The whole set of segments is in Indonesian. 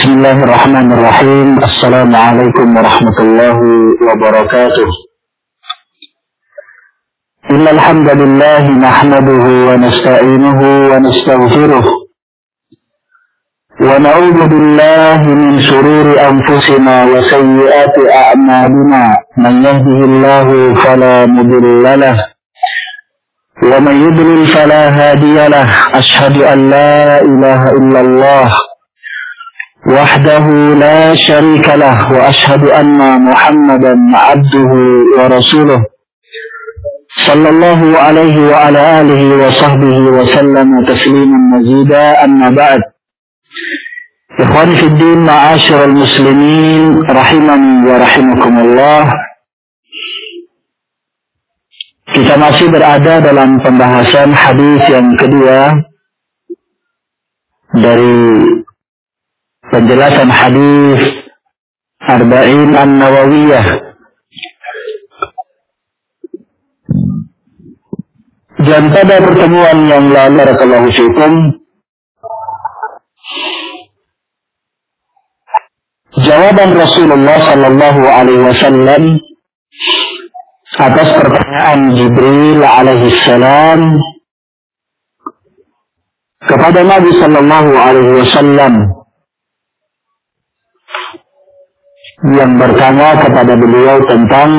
بسم الله الرحمن الرحيم السلام عليكم ورحمة الله وبركاته إن الحمد لله نحمده ونستعينه ونستغفره ونعوذ بالله من شرور أنفسنا وسيئات أعمالنا من يهده الله فلا مضل له ومن يضلل فلا هادي له أشهد أن لا إله إلا الله وحده لا شريك له وأشهد أن محمدا عبده ورسوله صلى الله عليه وعلى آله وصحبه وسلم تسليما مزيدا أما بعد إخواني في الدين معاشر المسلمين رحمني ورحمكم الله Kita masih berada dalam pembahasan hadis yang kedua dari penjelasan hadis Arba'in An-Nawawiyah. Dan pada pertemuan yang lalu Barakallahu Fikum jawaban Rasulullah Sallallahu Alaihi Wasallam atas pertanyaan Jibril alaihi salam kepada Nabi Sallallahu Alaihi Wasallam yang bertanya kepada beliau tentang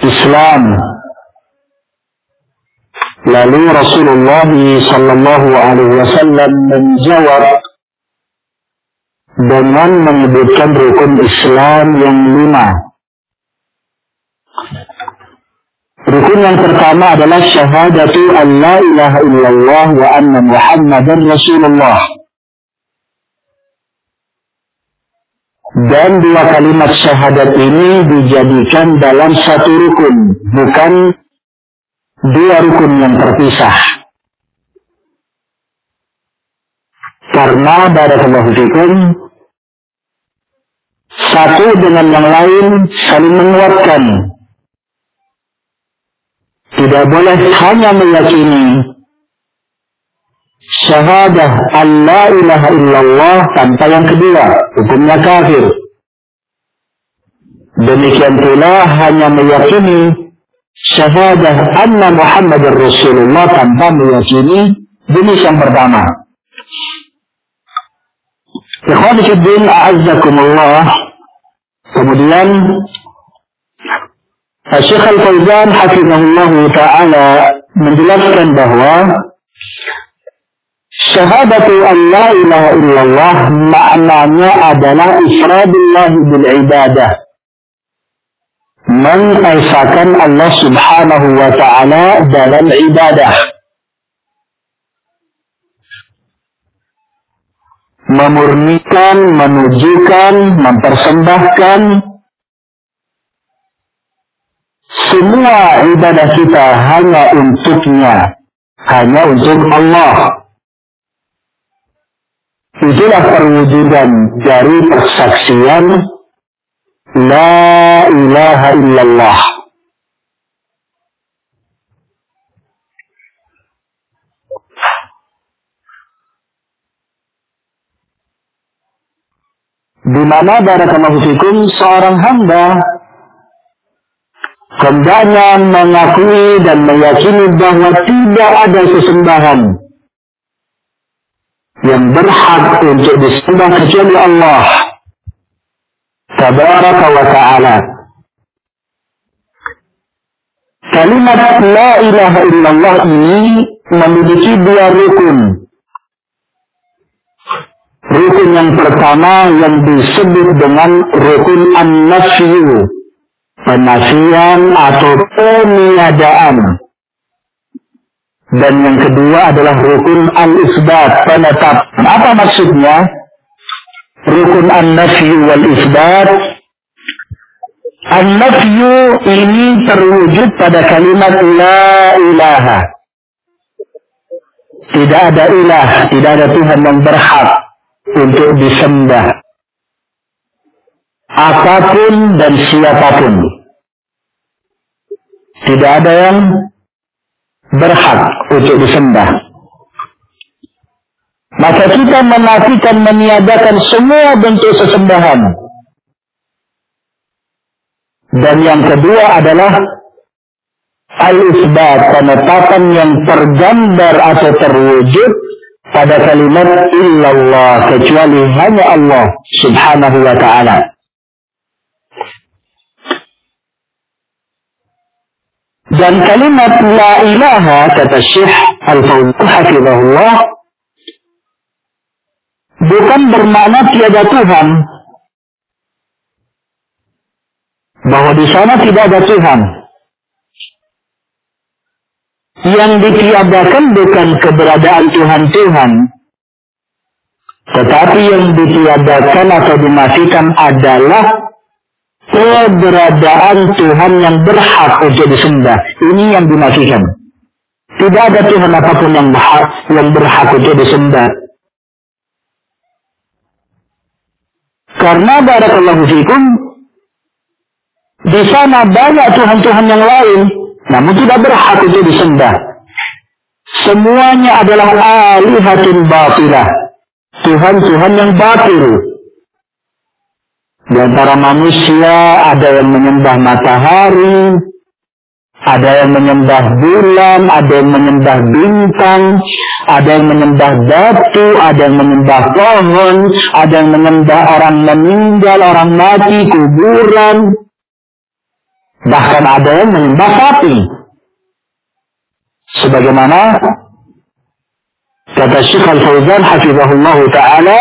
Islam. Lalu Rasulullah Sallallahu Alaihi Wasallam menjawab dengan menyebutkan rukun Islam yang lima. Rukun yang pertama adalah syahadatu an la ilaha illallah wa anna muhammadan rasulullah. Dan dua kalimat syahadat ini dijadikan dalam satu rukun, bukan dua rukun yang terpisah. Karena barakallahu fikum satu dengan yang lain saling menguatkan. Tidak boleh hanya meyakini syahadah Allah ilaha illallah tanpa yang kedua, hukumnya kafir. Demikian pula hanya meyakini syahadah anna Muhammad Rasulullah tanpa meyakini jenis yang pertama. Ikhwan Fiddin a'azzakumullah. Kemudian Syekh Al-Fauzan hafizahullah ta'ala menjelaskan bahwa Syahadatu an la ilaha illallah maknanya adalah ifradullah bil ibadah. Mengesahkan Allah subhanahu wa ta'ala dalam ibadah. Memurnikan, menunjukkan, mempersembahkan semua ibadah kita hanya untuknya. Hanya untuk Allah. Itulah perwujudan dari persaksian La ilaha illallah. Di mana barakallahu fikum seorang hamba hendaknya mengakui dan meyakini bahwa tidak ada sesembahan yang berhak untuk disembah kecuali Allah. Tabaraka wa ta'ala. Kalimat la ilaha illallah ini memiliki dua rukun. Rukun yang pertama yang disebut dengan rukun an-nafyu penafian atau peniadaan dan yang kedua adalah rukun al-isbat, penetap. Apa maksudnya? Rukun an-nafyu wal-isbat. An-nafyu ini terwujud pada kalimat la ilaha. Tidak ada ilah, tidak ada Tuhan yang berhak untuk disembah. Apa pun dan siapa pun. Tidak ada yang berhak untuk disembah. maka kita menafikan meniadakan semua bentuk sesembahan. Dan yang kedua adalah al-isbat, penetapan yang tergambar atau terwujud pada kalimat illallah kecuali hanya Allah subhanahu wa ta'ala. Dan kalimat la ilaha kata Syekh Al-Fawzan hafizahullah bukan bermakna tiada Tuhan. Bahwa di sana tidak ada Tuhan. Yang ditiadakan bukan keberadaan Tuhan-Tuhan, tetapi yang ditiadakan atau dimatikan adalah keberadaan Tuhan yang berhak untuk disembah. Ini yang dimatikan. Tidak ada Tuhan apa pun yang berhak, yang berhak untuk disembah. Karena barakallahu fikum di sana banyak Tuhan-Tuhan yang lain namun tidak berhak untuk disembah. Semuanya adalah alihatun batilah. Tuhan-Tuhan yang batil. Di antara manusia ada yang menyembah matahari, ada yang menyembah bulan, ada yang menyembah bintang, ada yang menyembah batu, ada yang menyembah pohon, ada yang menyembah orang meninggal, orang mati, kuburan. Bahkan ada yang menyembah sapi. Sebagaimana kata Syekh Al-Fauzan hafizahullah taala,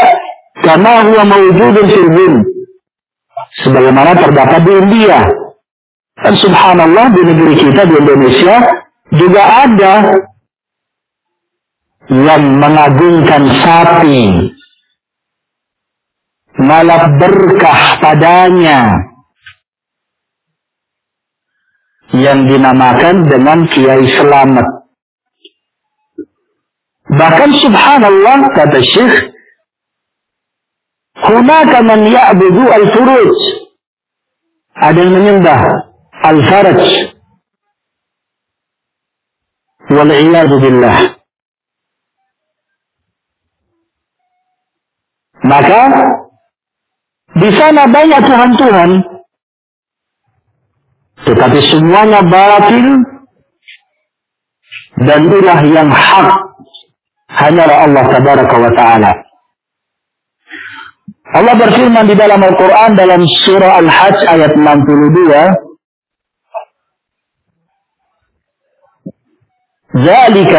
kama huwa mawjudun fil Sebagaimana terdapat di India. Dan subhanallah di negeri kita di Indonesia juga ada yang mengagungkan sapi malah berkah padanya yang dinamakan dengan Kiai Selamat. Bahkan subhanallah kata Syekh, Hunaka man ya'budu al-furuj. Ada yang menyembah al-faraj. Wal'iyadu billah. Maka di sana banyak Tuhan-Tuhan tetapi semuanya batil dan ilah yang hak hanyalah Allah tabaraka wa ta'ala. Allah berfirman di dalam Al-Quran dalam surah Al-Hajj ayat 62. ذلك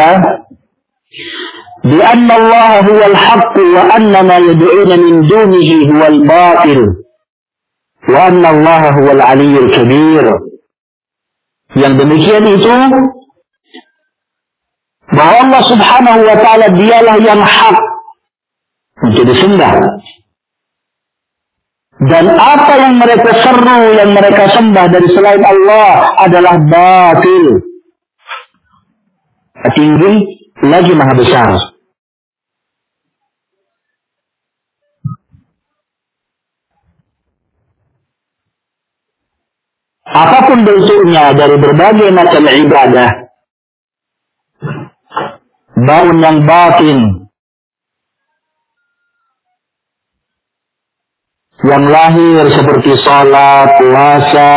بأن الله هو الحق وأن ما يدعون من دونه هو الباطل وأن الله هو العلي الكبير Yang demikian itu bahwa Allah Subhanahu wa taala dialah yang hak untuk disembah. Dan apa yang mereka seru, yang mereka sembah dari selain Allah adalah batil. Tinggi lagi maha besar. apa pun bentuknya dari berbagai macam ibadah, baun yang batin, yang lahir seperti salat, puasa,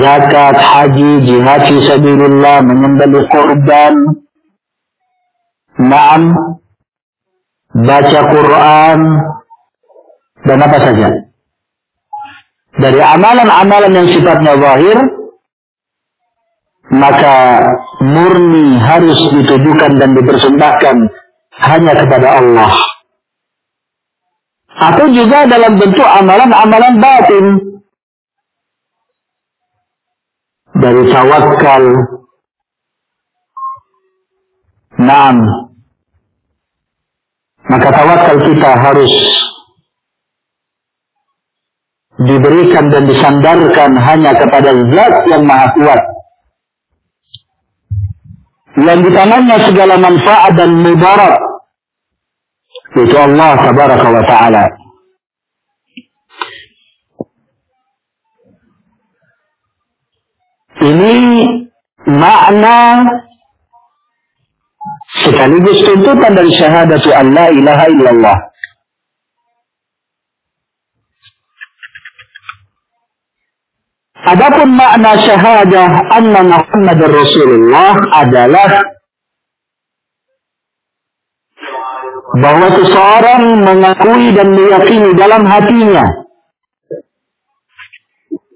zakat, haji, jihad fisabilillah, menyembelih korban, naam, baca Quran, dan apa saja? Dari amalan-amalan yang sifatnya zahir, maka murni harus ditujukan dan dipersembahkan hanya kepada Allah. Atau juga dalam bentuk amalan-amalan batin. Dari tawakal. Naam. Maka tawakal kita harus diberikan dan disandarkan hanya kepada zat yang maha kuat. Yang di tangannya segala manfaat dan mudarat. Itu Allah tabaraka wa ta'ala. Ini makna sekaligus tuntutan dari syahadatu an la ilaha illallah. Adapun makna syahadah anna Muhammad Rasulullah adalah bahwa seseorang mengakui dan meyakini dalam hatinya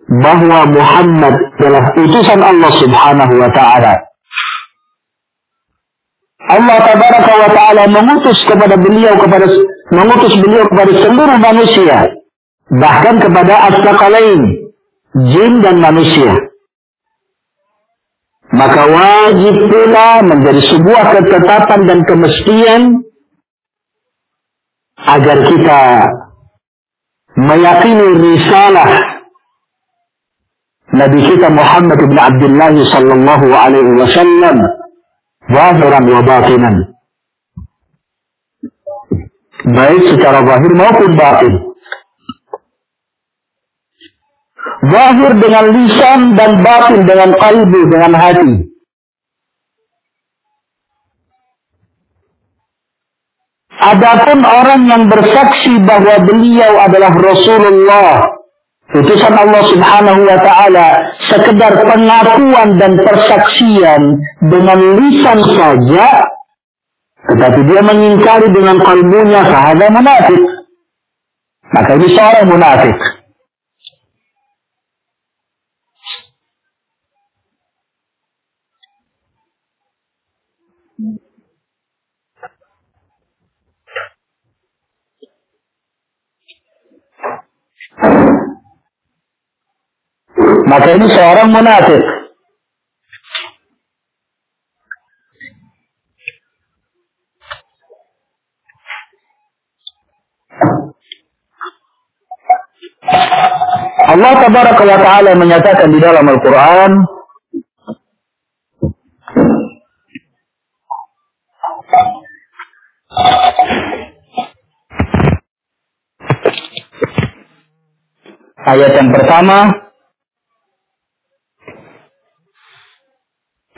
bahwa Muhammad adalah utusan Allah Subhanahu wa taala. Allah tabaraka wa taala mengutus kepada beliau kepada mengutus beliau kepada seluruh manusia bahkan kepada asqalain jin dan manusia. Maka wajib pula menjadi sebuah ketetapan dan kemestian agar kita meyakini risalah Nabi kita Muhammad bin Abdullah sallallahu alaihi wasallam zahiran wa batinan. Baik secara zahir maupun batin. Zahir dengan lisan dan batin dengan kalbu, dengan hati. Adapun orang yang bersaksi bahwa beliau adalah Rasulullah, utusan Allah Subhanahu wa taala, sekedar pengakuan dan persaksian dengan lisan saja, tetapi dia mengingkari dengan kalbunya sahada munafik. Maka ini seorang munafik. Maka ini seorang munafik. Allah tabaraka wa ta'ala menyatakan di dalam Al-Quran Ayat yang pertama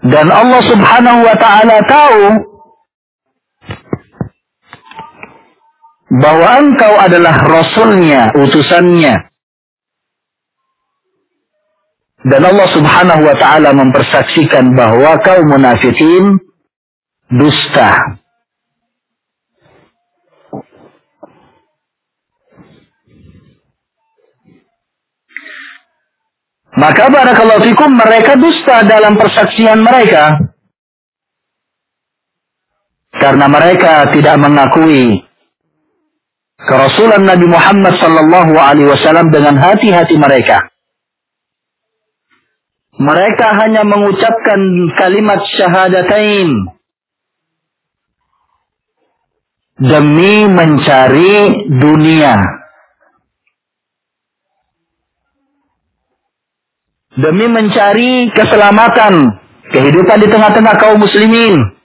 Dan Allah subhanahu wa ta'ala tahu bahwa engkau adalah rasulnya, utusannya. Dan Allah subhanahu wa ta'ala mempersaksikan bahwa kau munafikin dusta. Maka barakallahu fikum mereka dusta dalam persaksian mereka. Karena mereka tidak mengakui kerasulan Nabi Muhammad sallallahu alaihi wasallam dengan hati-hati mereka. Mereka hanya mengucapkan kalimat syahadatain demi mencari dunia demi mencari keselamatan kehidupan di tengah-tengah kaum muslimin.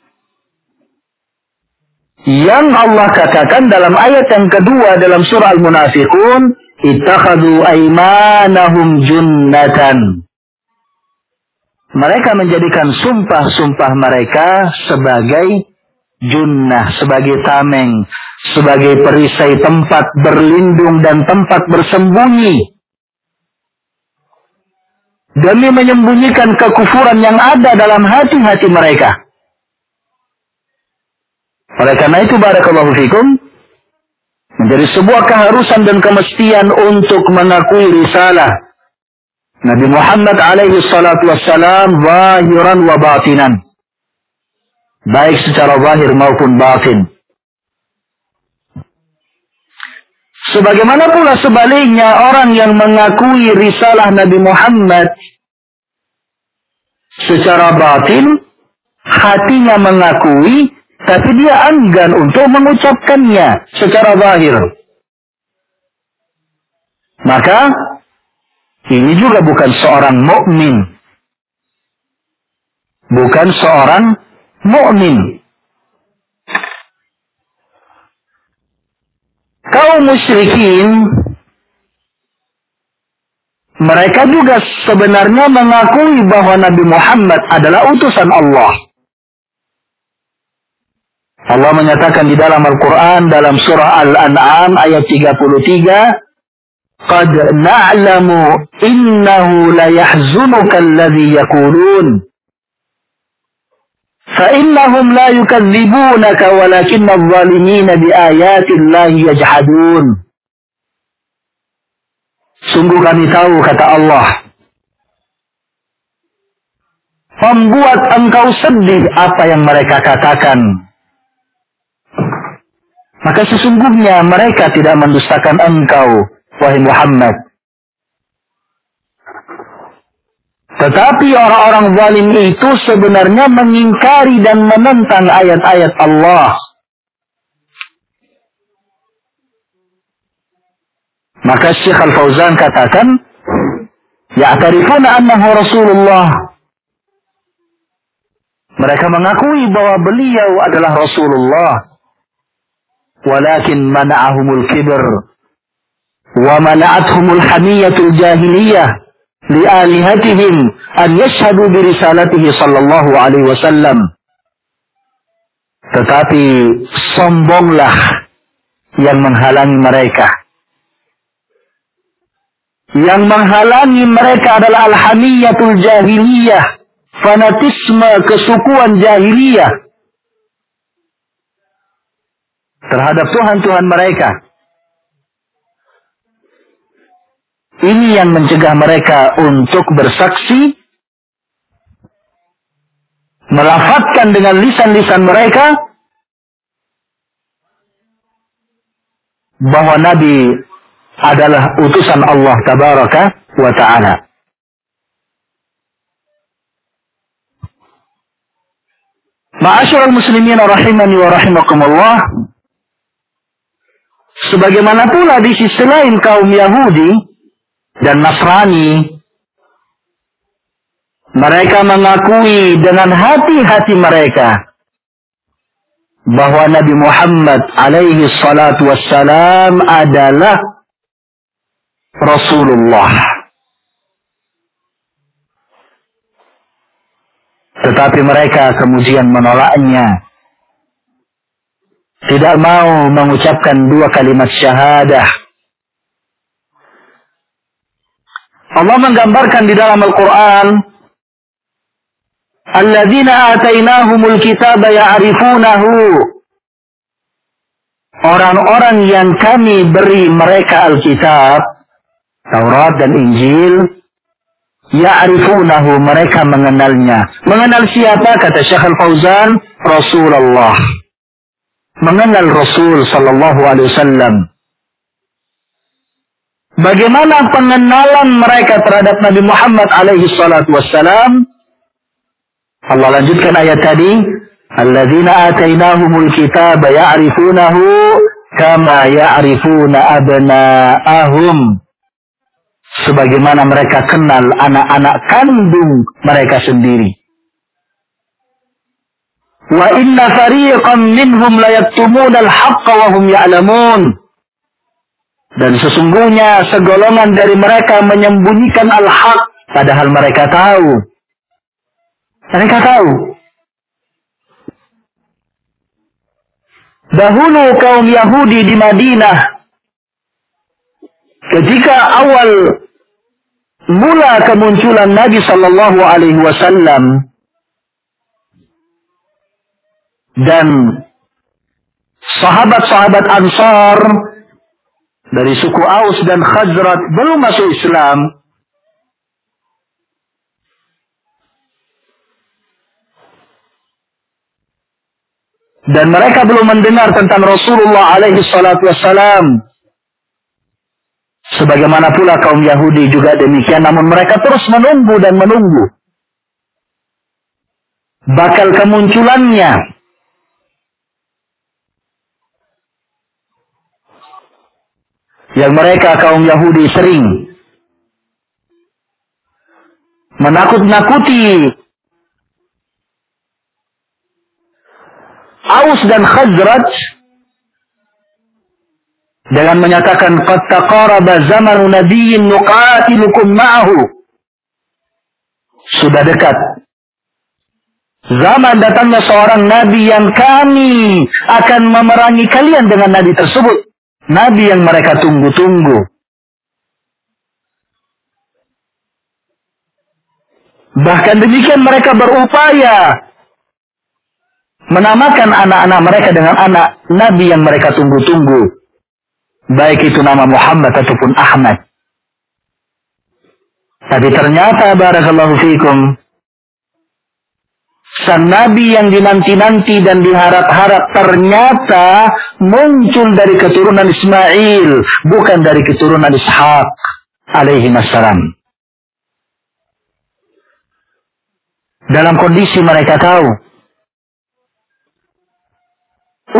Yang Allah katakan dalam ayat yang kedua dalam surah Al-Munafiqun, ittakhadhu aymanahum junnatan. Mereka menjadikan sumpah-sumpah mereka sebagai junnah, sebagai tameng, sebagai perisai tempat berlindung dan tempat bersembunyi demi menyembunyikan kekufuran yang ada dalam hati-hati mereka. Oleh karena itu barakallahu fikum menjadi sebuah keharusan dan kemestian untuk mengakui risalah Nabi Muhammad alaihi salatu wassalam zahiran wa batinan. Baik secara zahir maupun batin. Sebagaimana pula sebaliknya orang yang mengakui risalah Nabi Muhammad secara batin, hatinya mengakui, tapi dia enggan untuk mengucapkannya secara zahir. Maka ini juga bukan seorang mukmin. Bukan seorang mukmin. kaum musyrikin mereka juga sebenarnya mengakui bahwa Nabi Muhammad adalah utusan Allah. Allah menyatakan di dalam Al-Quran dalam surah Al-An'am ayat 33. Qad نَعْلَمُ innahu لَيَحْزُنُكَ الَّذِي يَكُولُونَ فإنهم لا يكذبونك ولكن الظالمين بآيات الله يجحدون Sungguh kami tahu kata Allah Membuat engkau sedih apa yang mereka katakan Maka sesungguhnya mereka tidak mendustakan engkau wahai Muhammad. Tetapi orang-orang zalim itu sebenarnya mengingkari dan menentang ayat-ayat Allah. Maka Syekh Al-Fauzan katakan, Ya'tarifuna annahu Rasulullah. Mereka mengakui bahwa beliau adalah Rasulullah. Walakin mana'ahumul kibr. Wa mana'athumul hamiyatul jahiliyah. لآلهتهم an yashhadu bi risalatihi sallallahu alaihi wasallam. Tetapi sombonglah yang menghalangi mereka. Yang menghalangi mereka adalah alhamiyatul jahiliyah, fanatisme kesukuan jahiliyah terhadap Tuhan-Tuhan mereka. Ini yang mencegah mereka untuk bersaksi, melafatkan dengan lisan-lisan mereka bahwa Nabi adalah utusan Allah tabaraka wa ta'ala. Ma'asyiral muslimin rahimani wa rahimakumullah. Sebagaimana pula di sisi lain kaum Yahudi dan Nasrani. Mereka mengakui dengan hati-hati mereka bahwa Nabi Muhammad alaihi salatu wassalam adalah Rasulullah. Tetapi mereka kemudian menolaknya. Tidak mau mengucapkan dua kalimat syahadah Allah menggambarkan di dalam Al-Quran Alladzina atainahumul kitaba ya'rifunahu. Orang-orang yang kami beri mereka Alkitab Taurat dan Injil Ya'rifunahu mereka mengenalnya. Mengenal siapa? Kata Syekh Al-Fauzan Rasulullah. Mengenal Rasul Sallallahu Alaihi Wasallam Bagaimana pengenalan mereka terhadap Nabi Muhammad alaihi salatu wassalam? Allah lanjutkan ayat tadi, "Alladzina atainahumul kitaba ya'rifunahu kama ya'rifuna abna'ahum." Sebagaimana mereka kenal anak-anak kandung mereka sendiri. Wa inna fariqan minhum la yaktumuna al-haqqa wa hum ya'lamun. Dan sesungguhnya segolongan dari mereka menyembunyikan al-haq padahal mereka tahu. Mereka tahu. Dahulu kaum Yahudi di Madinah ketika awal mula kemunculan Nabi Shallallahu Alaihi Wasallam dan sahabat-sahabat Ansar dari suku Aus dan Khazrat belum masuk Islam, dan mereka belum mendengar tentang Rasulullah alaihi salatu wassalam. Sebagaimana pula kaum Yahudi juga demikian, namun mereka terus menunggu dan menunggu. bakal kemunculannya yang mereka kaum Yahudi sering menakut-nakuti Aus dan Khazraj dengan menyatakan qad taqaraba zamanu nabiyyin nuqatilukum ma'ahu. Sudah dekat. Zaman datangnya seorang nabi yang kami akan memerangi kalian dengan nabi tersebut nabi yang mereka tunggu-tunggu bahkan demikian mereka berupaya menamakan anak-anak mereka dengan anak nabi yang mereka tunggu-tunggu baik itu nama Muhammad ataupun Ahmad. Tapi ternyata barakallahu fikum sang nabi yang dinanti-nanti dan diharap-harap ternyata muncul dari keturunan Ismail, bukan dari keturunan Ishaq alaihi wassalam. Dalam kondisi mereka tahu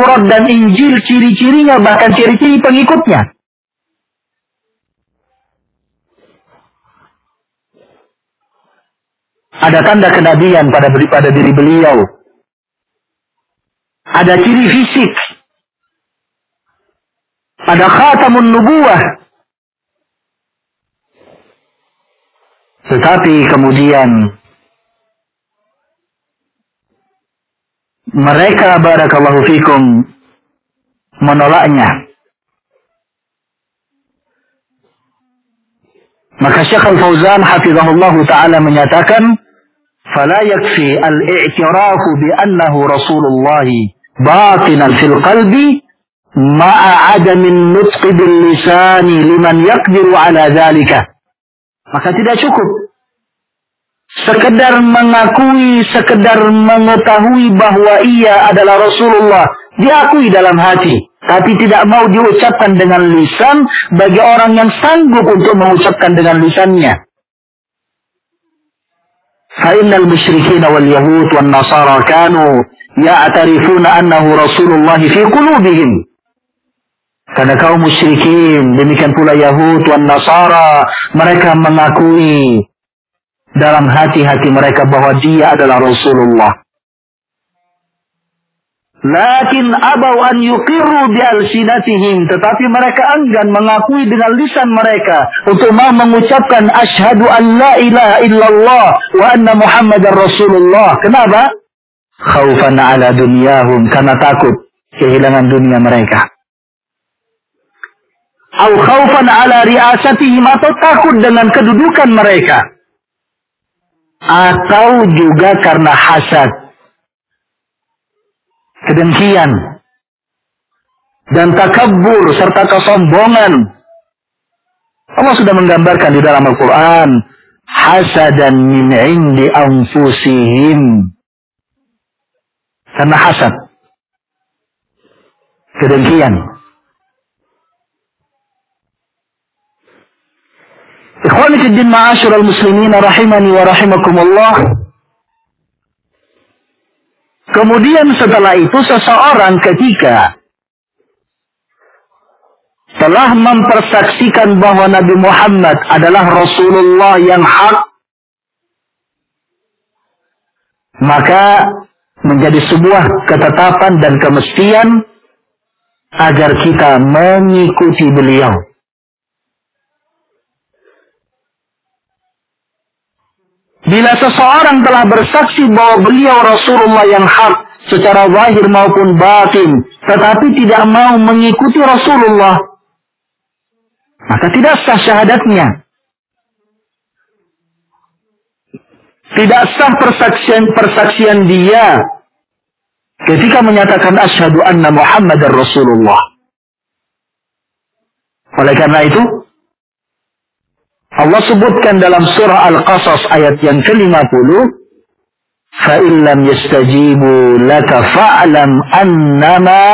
Taurat dan Injil ciri-cirinya bahkan ciri-ciri pengikutnya. Ada tanda kenabian pada pada diri beliau. Ada ciri fisik. Ada khatamun nubuah. Tetapi kemudian mereka barakallahu fikum menolaknya. Maka Syekh Al-Fauzan hafizahullah taala menyatakan, "Fala yakfi al-i'tirafu bi annahu Rasulullah batinan fil qalbi ma'a adamin nutqi bil lisani liman yaqdiru ala dhalika." Maka tidak cukup sekedar mengakui, sekedar mengetahui bahwa ia adalah Rasulullah, diakui dalam hati, tapi tidak mau diucapkan dengan lisan bagi orang yang sanggup untuk mengucapkan dengan lisannya. فإن المشركين واليهود والنصارى كانوا يعترفون أنه رسول الله في قلوبهم. فنكاو مشركين demikian pula يهود والنصارى mereka mengakui dalam hati-hati mereka bahwa dia adalah Rasulullah. Lakin abau an yuqirru bi alsinatihim. Tetapi mereka enggan mengakui dengan lisan mereka. Untuk mau mengucapkan asyhadu an la ilaha illallah wa anna muhammadar rasulullah. Kenapa? Khaufan ala dunyahum. Karena takut kehilangan dunia mereka. Au khaufan ala riasatihim. Atau takut dengan kedudukan mereka atau juga karena hasad, kedengkian, dan takabur serta kesombongan. Allah sudah menggambarkan di dalam Al-Quran, hasadan min indi anfusihim. Karena hasad, kedengkian, Ikhwani din ma'asyiral muslimin rahimani wa rahimakumullah. Kemudian setelah itu seseorang ketika telah mempersaksikan bahwa Nabi Muhammad adalah Rasulullah yang hak, maka menjadi sebuah ketetapan dan kemestian agar kita mengikuti beliau. Bila seseorang telah bersaksi bahwa beliau Rasulullah yang hak secara zahir maupun batin, tetapi tidak mau mengikuti Rasulullah, maka tidak sah syahadatnya. Tidak sah persaksian persaksian dia ketika menyatakan asyhadu anna Muhammadar Rasulullah. Oleh karena itu, Allah sebutkan dalam surah Al-Qasas ayat yang ke-50, فَإِنْ لَمْ يَسْتَجِيبُوا لَكَ فَأْلَمْ أَنَّمَا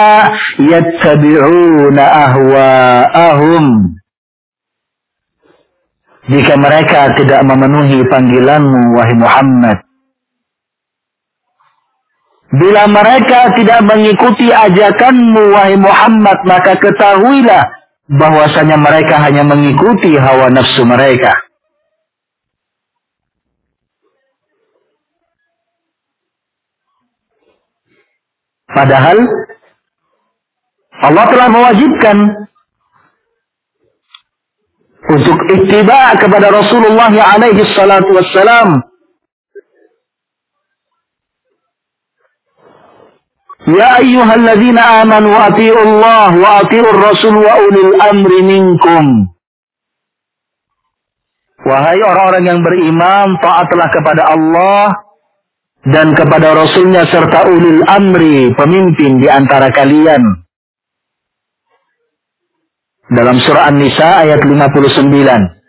يَتَّبِعُونَ أَهْوَاءَهُمْ Jika mereka tidak memenuhi panggilanmu, wahai Muhammad, Bila mereka tidak mengikuti ajakanmu, wahai Muhammad, maka ketahuilah bahwasanya mereka hanya mengikuti hawa nafsu mereka. Padahal Allah telah mewajibkan untuk ittiba kepada Rasulullah alaihi salatu wassalam يا أيها الذين آمنوا أطيعوا الله وأطيعوا الرسول وأولي الأمر منكم Wahai orang-orang yang beriman, taatlah kepada Allah dan kepada Rasulnya serta ulil amri, pemimpin di antara kalian. Dalam surah An-Nisa ayat 59.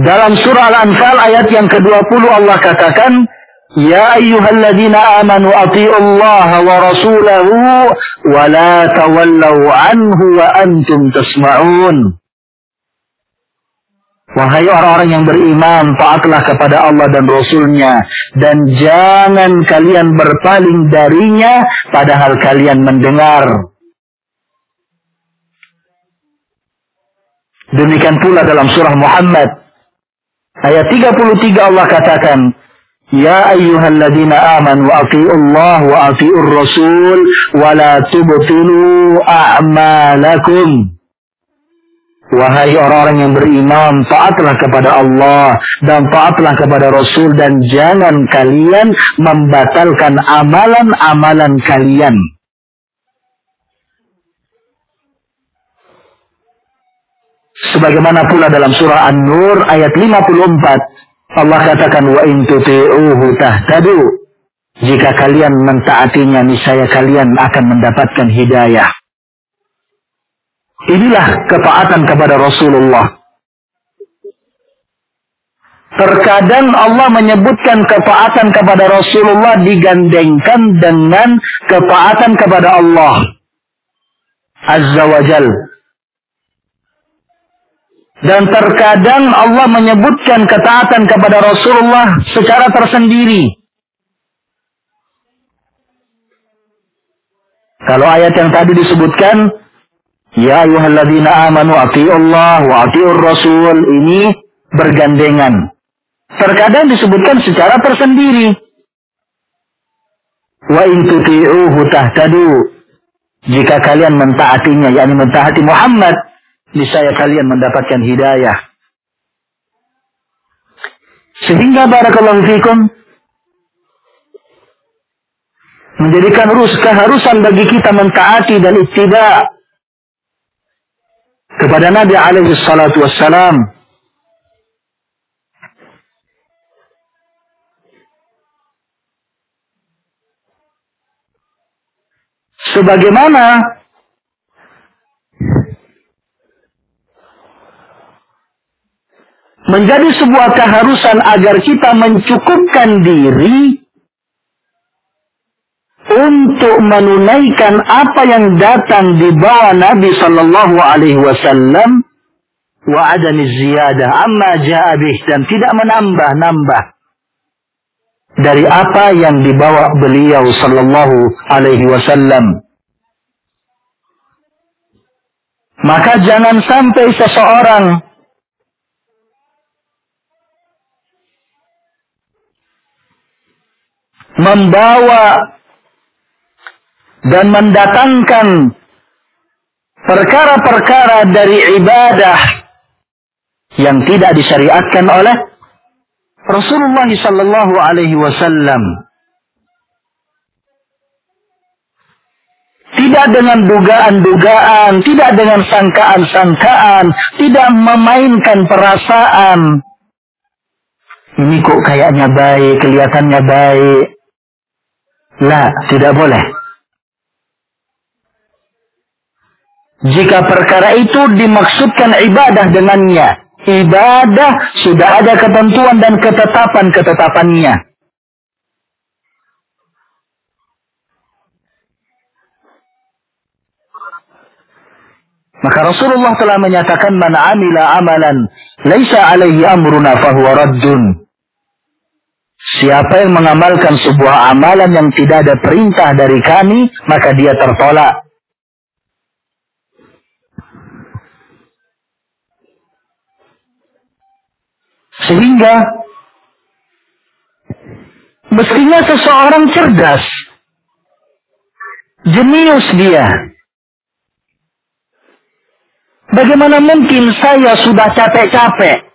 Dalam surah Al-Anfal ayat yang ke-20 Allah katakan, Ya ayyuhalladzina amanu ati'ullaha wa rasulahu wa la tawallaw anhu wa antum tasma'un. Wahai orang-orang yang beriman, taatlah kepada Allah dan Rasulnya. Dan jangan kalian berpaling darinya, padahal kalian mendengar. Demikian pula dalam surah Muhammad Ayat 33 Allah katakan, Ya ayyuhalladzina amanu Allah wa ati'ur rasul wa la tubtilu a'malakum. Wahai orang-orang yang beriman, taatlah kepada Allah dan taatlah kepada Rasul dan jangan kalian membatalkan amalan-amalan kalian. Sebagaimana pula dalam surah An-Nur ayat 54 Allah katakan wa in tahtadu jika kalian mentaatinya niscaya kalian akan mendapatkan hidayah. Inilah ketaatan kepada Rasulullah. Terkadang Allah menyebutkan ketaatan kepada Rasulullah digandengkan dengan ketaatan kepada Allah. Azza wa Jalla. Dan terkadang Allah menyebutkan ketaatan kepada Rasulullah secara tersendiri. Kalau ayat yang tadi disebutkan, Ya ayuhalladzina amanu Allah wa ati'ur rasul, ini bergandengan. Terkadang disebutkan secara tersendiri. Wa in tuti'uhu tahtadu. Jika kalian mentaatinya, yakni mentaati Muhammad, niscaya kalian mendapatkan hidayah. Sehingga barakallahu fikum menjadikan rus keharusan bagi kita mentaati dan ittiba kepada Nabi alaihi salatu wassalam. Sebagaimana menjadi sebuah keharusan agar kita mencukupkan diri untuk menunaikan apa yang datang di bawah Nabi Sallallahu Alaihi Wasallam wa adami ziyadah amma ja'a dan tidak menambah-nambah dari apa yang dibawa beliau sallallahu alaihi wasallam. Maka jangan sampai seseorang membawa dan mendatangkan perkara-perkara dari ibadah yang tidak disyariatkan oleh Rasulullah sallallahu alaihi wasallam. Tidak dengan dugaan-dugaan, tidak dengan sangkaan-sangkaan, tidak memainkan perasaan. Ini kok kayaknya baik, kelihatannya baik. La, tidak boleh. Jika perkara itu dimaksudkan ibadah dengannya, ibadah sudah ada ketentuan dan ketetapan-ketetapannya. Maka Rasulullah telah menyatakan man amila amalan laisa alaihi amruna fahuwa raddun. Siapa yang mengamalkan sebuah amalan yang tidak ada perintah dari kami, maka dia tertolak. Sehingga mestinya seseorang cerdas, jenius dia. Bagaimana mungkin saya sudah capek-capek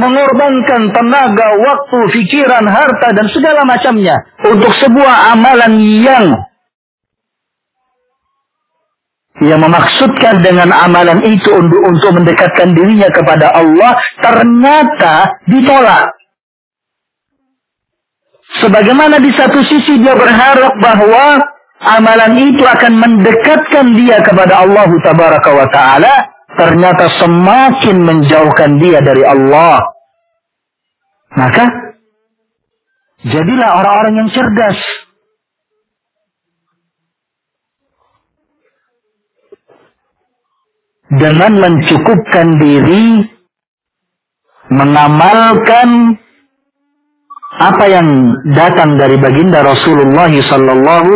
mengorbankan tenaga, waktu, pikiran, harta, dan segala macamnya untuk sebuah amalan yang yang memaksudkan dengan amalan itu untuk, untuk mendekatkan dirinya kepada Allah ternyata ditolak. Sebagaimana di satu sisi dia berharap bahwa amalan itu akan mendekatkan dia kepada Allah Ta'ala, ternyata semakin menjauhkan dia dari Allah. Maka, jadilah orang-orang yang cerdas. Dengan mencukupkan diri, mengamalkan apa yang datang dari baginda Rasulullah sallallahu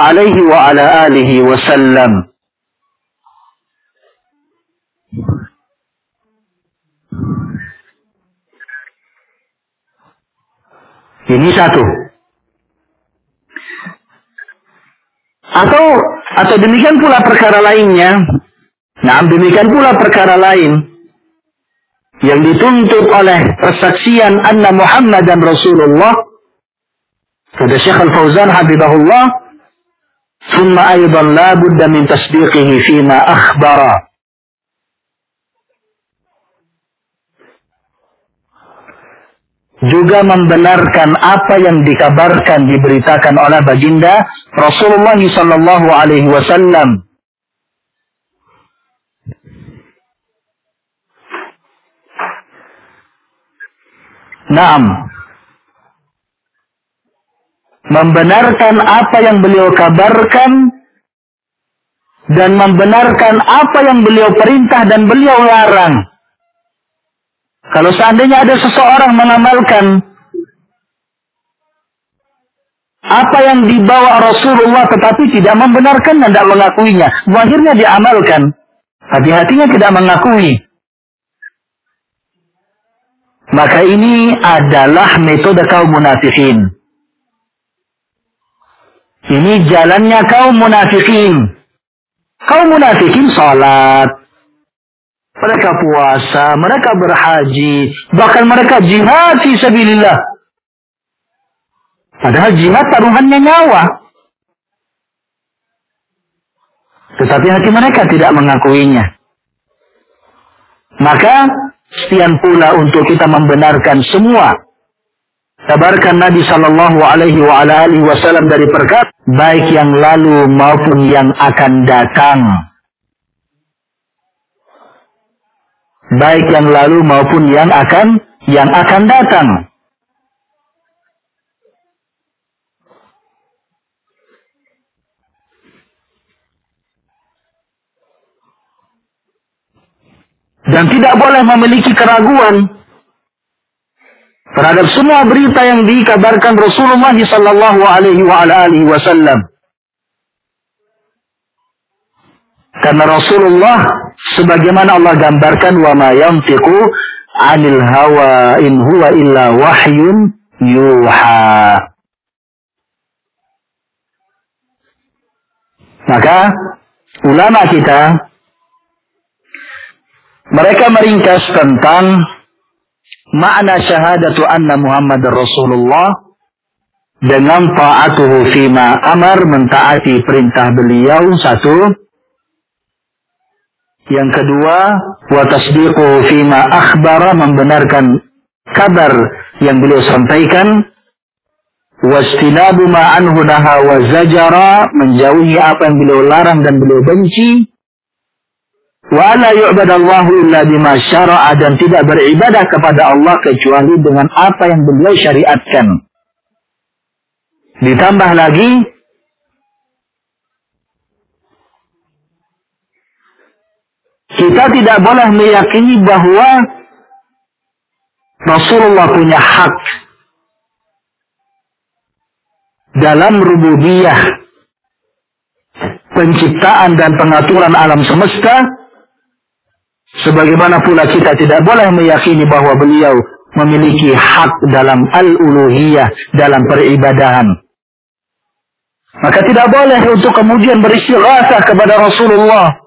alaihi wa ala alihi wasallam. Ini satu. Atau atau demikian pula perkara lainnya. Nah, demikian pula perkara lain yang dituntut oleh persaksian anna Muhammad dan Rasulullah kata Syekh Al-Fauzan habibahullah ثم أيضا لا بد من tasdiqihi فيما akhbara juga membenarkan apa yang dikabarkan diberitakan oleh baginda Rasulullah sallallahu alaihi wasallam. Naam. Membenarkan apa yang beliau kabarkan dan membenarkan apa yang beliau perintah dan beliau larang. Kalau seandainya ada seseorang mengamalkan apa yang dibawa Rasulullah tetapi tidak membenarkan dan tidak mengakuinya. Akhirnya diamalkan. Hati-hatinya tidak mengakui. Maka ini adalah metode kaum munafikin. Ini jalannya kaum munafikin. Kaum munafikin salat, mereka puasa, mereka berhaji, bahkan mereka jihad fi sabilillah. Padahal jihad taruhannya nyawa. Tetapi hati mereka tidak mengakuinya. Maka sekian pula untuk kita membenarkan semua kabarkan Nabi Shallallahu Alaihi Wasallam dari perkara baik yang lalu maupun yang akan datang. Baik yang lalu maupun yang akan yang akan datang. Dan tidak boleh memiliki keraguan terhadap semua berita yang dikabarkan Rasulullah sallallahu alaihi wasallam. Karena Rasulullah sebagaimana Allah gambarkan wa ma yantiqu 'anil hawa in huwa illa wahyun yuha. Maka ulama kita mereka meringkas tentang makna syahadatu anna Muhammad Rasulullah dengan ta'atuhu fima amar mentaati perintah beliau satu yang kedua, wa tasdiqu fima akhbara membenarkan kabar yang beliau sampaikan. Wastinabu ma anhu naha wa zajara menjauhi apa yang beliau larang dan beliau benci. Wa la yu'badallahu illa bima syara'a dan tidak beribadah kepada Allah kecuali dengan apa yang beliau syariatkan. Ditambah lagi Kita tidak boleh meyakini bahwa Rasulullah punya hak dalam rububiyah penciptaan dan pengaturan alam semesta sebagaimana pula kita tidak boleh meyakini bahwa beliau memiliki hak dalam al-uluhiyah dalam peribadahan. Maka tidak boleh untuk kemudian beristighatsah kepada Rasulullah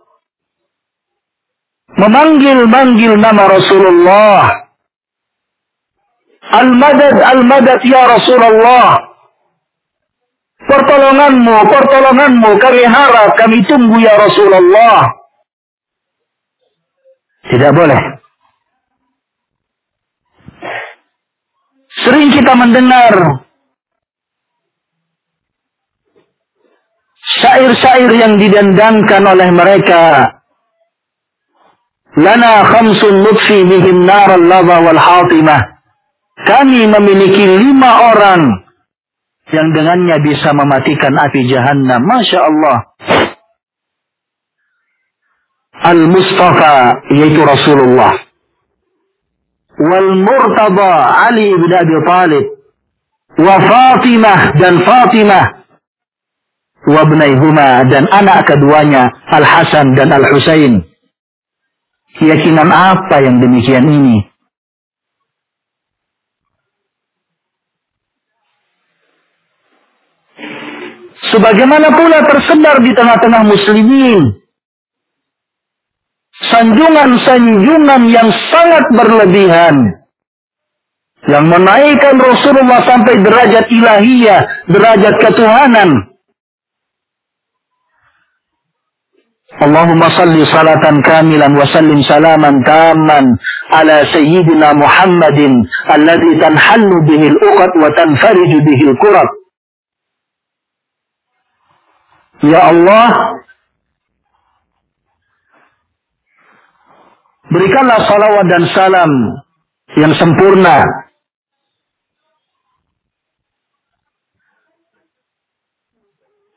memanggil-manggil nama Rasulullah Al-Madad, Al-Madad ya Rasulullah Pertolonganmu, pertolonganmu kami harap, kami tunggu ya Rasulullah. Tidak boleh. Sering kita mendengar syair-syair yang didendangkan oleh mereka. Lana khamsun nutfi bihim naral lava wal hatimah. Kami memiliki lima orang yang dengannya bisa mematikan api jahanam. Masya Allah. Al-Mustafa yaitu Rasulullah. Wal Murtada Ali bin Abi Talib. Wa Fatimah dan Fatimah. Wa Huma dan anak keduanya Al-Hasan dan Al-Husain. Keyakinan apa yang demikian ini? Sebagaimana pula tersebar di tengah-tengah muslimin. Sanjungan-sanjungan yang sangat berlebihan. Yang menaikkan Rasulullah sampai derajat ilahiyah, derajat ketuhanan. Allahumma salli salatan kamilan wa sallim salaman taman ala sayyidina Muhammadin alladhi tanhallu bihil uqad wa tanfariju bihil kurab. Ya berikanlah salawat dan salam yang sempurna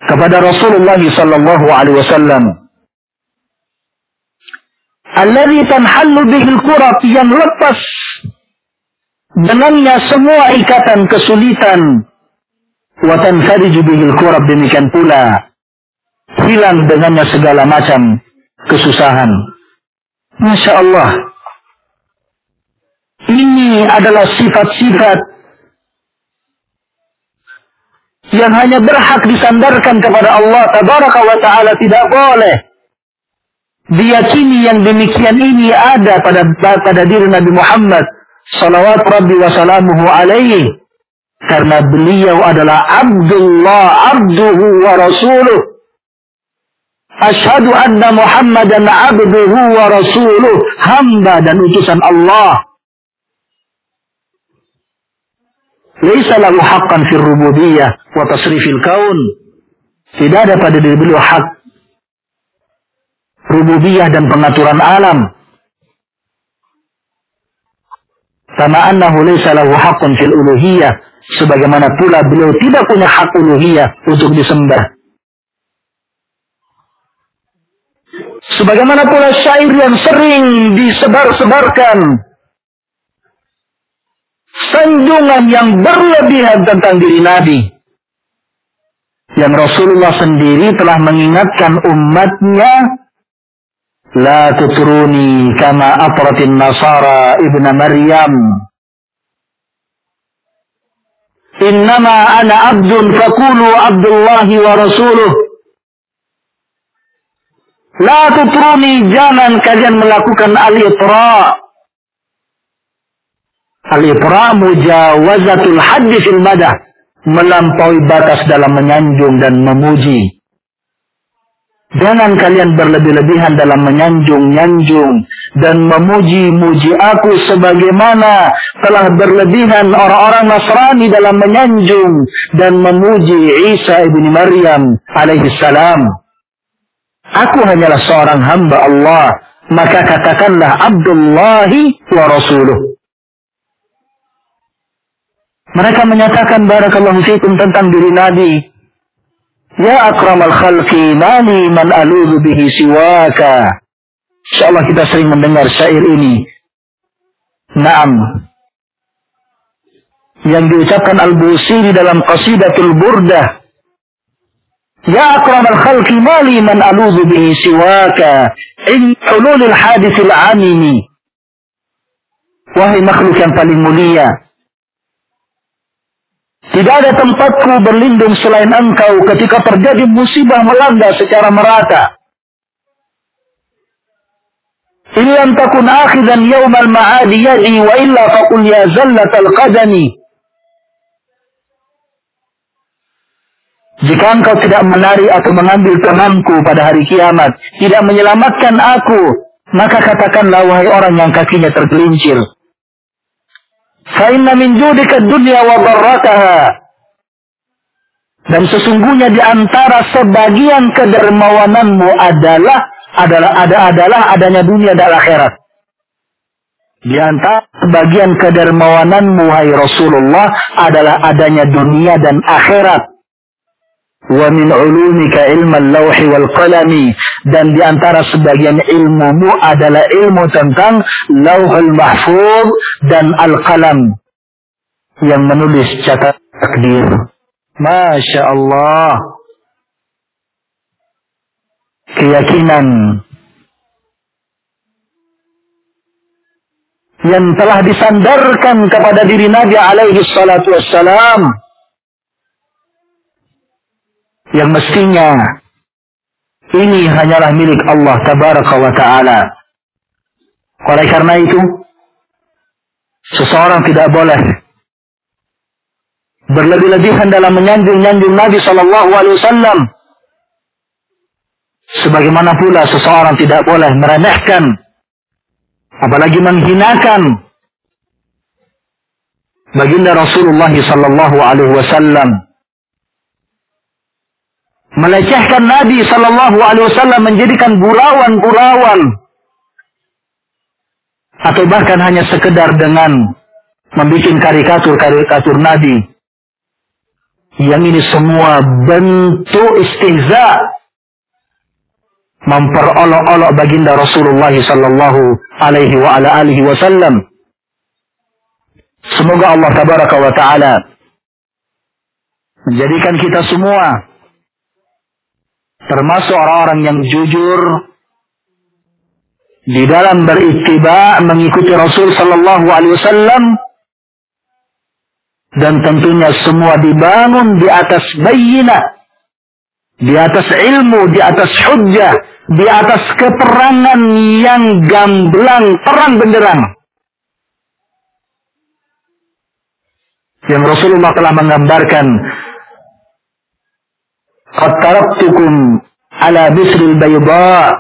kepada Rasulullah sallallahu alaihi wasallam. Alladhi tanhallu bihil qurat yang lepas dengannya semua ikatan kesulitan wa tanfariju bihil qurab demikian pula hilang dengannya segala macam kesusahan. Masya Allah. Ini adalah sifat-sifat yang hanya berhak disandarkan kepada Allah tabaraka wa ta'ala tidak boleh diyakini yang demikian ini ada pada pada diri Nabi Muhammad salawat rabbi wa salamuhu alaihi karena beliau adalah Abdullah abduhu wa rasuluh Ashadu anna Muhammadan abduhu wa rasuluh. Hamba dan utusan Allah. Laisa lahu haqqan fil rububiyah wa tasrifil kaun. Tidak ada pada diri beliau hak rububiyah dan pengaturan alam. Sama annahu laisa lahu haqqun fil uluhiyah. Sebagaimana pula beliau tidak punya hak uluhiyah untuk disembah. Sebagaimana pula syair yang sering disebar-sebarkan. Sanjungan yang berlebihan tentang diri Nabi. Yang Rasulullah sendiri telah mengingatkan umatnya. La tutruni kama atratin nasara ibn Maryam. Innama ana abdun fakulu abdullahi wa rasuluh. La tutruni, jangan kalian melakukan al-itra. Al-itra mujawazatul haddi fil madah. Melampaui batas dalam menyanjung dan memuji. Jangan kalian berlebih-lebihan dalam menyanjung-nyanjung dan memuji-muji aku sebagaimana telah berlebihan orang-orang Nasrani dalam menyanjung dan memuji Isa ibni Maryam alaihi salam. Aku hanyalah seorang hamba Allah. Maka katakanlah Abdullahi wa Rasuluh. Mereka menyatakan barakallahu fikum tentang diri Nabi. Ya akramal khalqi mani man aludu bihi siwaka. InsyaAllah kita sering mendengar syair ini. Naam. yang diucapkan Al-Busiri dalam Qasidatul Burdah. Ya akramal khalqi mali man aluzu bihi siwaka in hululil hadithil amini. Wahai makhluk yang paling mulia, tidak ada tempatku berlindung selain engkau ketika terjadi musibah melanda secara merata. Ilam takun akhidan yawmal ma'adi yadi wa illa faqul ya zallatal qadani. Jika engkau tidak menari atau mengambil tanganku pada hari kiamat, tidak menyelamatkan aku, maka katakanlah wahai orang yang kakinya tergelincir. Fa'inna min judika dunya wa barrataha. Dan sesungguhnya di antara sebagian kedermawananmu adalah adalah ada adalah adanya dunia dan akhirat. Di antara bagian kedermawananmu hai Rasulullah adalah adanya dunia dan akhirat. Wa min ulumika ilman lawhi wal qalami. Dan di antara sebagian ilmumu adalah ilmu tentang lauhul mahfuz dan al-qalam. Yang menulis catat takdir. Masya Allah. Keyakinan. Yang telah disandarkan kepada diri Nabi alaihi salatu wassalam yang mestinya ini hanyalah milik Allah tabaraka wa taala. Oleh karena itu, seseorang tidak boleh berlebih-lebihan dalam menyanjung-nyanjung Nabi sallallahu alaihi wasallam Sebagaimana pula seseorang tidak boleh meremehkan, apalagi menghinakan baginda Rasulullah sallallahu alaihi wasallam. Melecehkan Nabi sallallahu alaihi wasallam menjadikan gurauan-gurauan atau bahkan hanya sekedar dengan membuat karikatur-karikatur Nabi. Yang ini semua bentuk istihza memperolok-olok baginda Rasulullah sallallahu alaihi wa ala alihi wasallam. Semoga Allah tabaraka wa taala menjadikan kita semua termasuk orang-orang yang jujur di dalam berittiba mengikuti Rasul sallallahu alaihi wasallam dan tentunya semua dibangun di atas bayinah di atas ilmu, di atas hujjah, di atas keterangan yang gamblang, terang benderang. Yang Rasulullah telah menggambarkan Qad taraktukum ala bisril bayda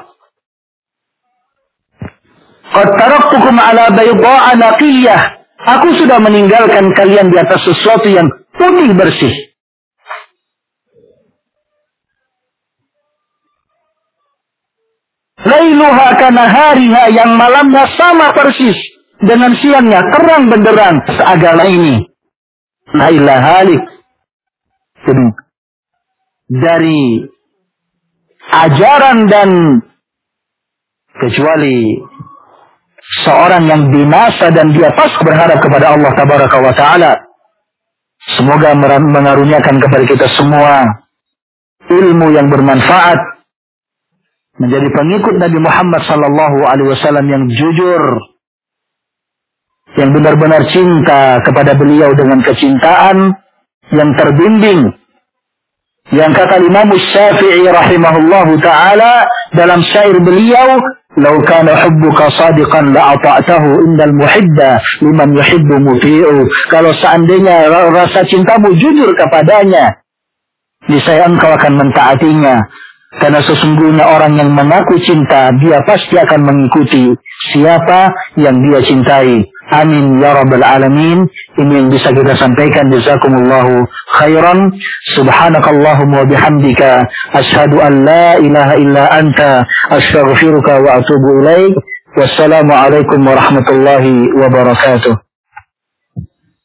Qad taraktukum ala bayda naqiyah Aku sudah meninggalkan kalian di atas sesuatu yang putih bersih. Lailuha kana hariha yang malamnya sama persis dengan siangnya terang benderang seagama ini. La halik. Dari ajaran dan kecuali seorang yang binasa dan dia pas berharap kepada Allah tabaraka wa taala. Semoga mengaruniakan kepada kita semua ilmu yang bermanfaat menjadi pengikut Nabi Muhammad sallallahu alaihi wasallam yang jujur yang benar-benar cinta kepada beliau dengan kecintaan yang terbimbing yang kata Imam Syafi'i rahimahullahu taala dalam syair beliau "Lau kana hubbuka sadiqan la ata'tahu innal muhibba liman yuhibbu muti'u." Kalau seandainya rasa cintamu jujur kepadanya, niscaya engkau akan mentaatinya. Karena sesungguhnya orang yang mengaku cinta, dia pasti akan mengikuti siapa yang dia cintai. Amin ya rabbal alamin. Ini yang bisa kita sampaikan. Jazakumullahu khairan. Subhanakallahumma wa bihamdika. Ashadu an la ilaha illa anta. Astaghfiruka wa atubu ilaik. Wassalamualaikum warahmatullahi wabarakatuh.